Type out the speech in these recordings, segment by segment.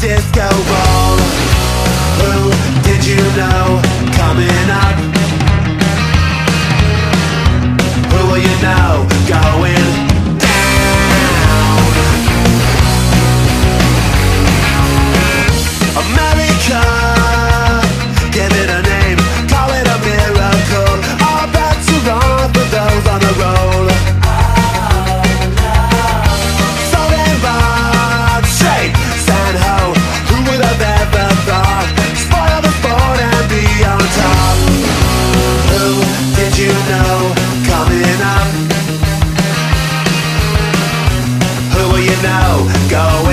disco ball. Who will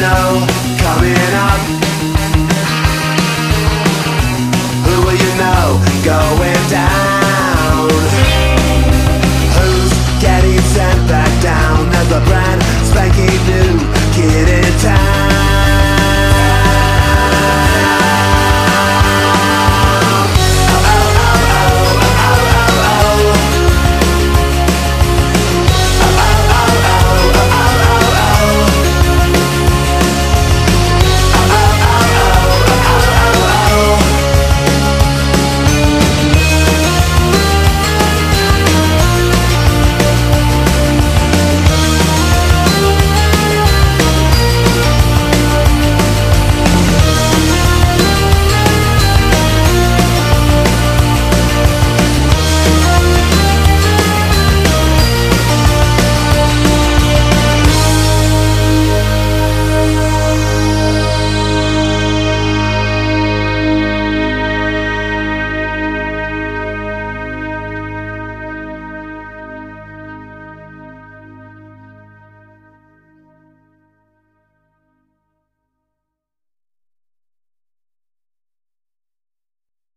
know coming up? Who will you know going?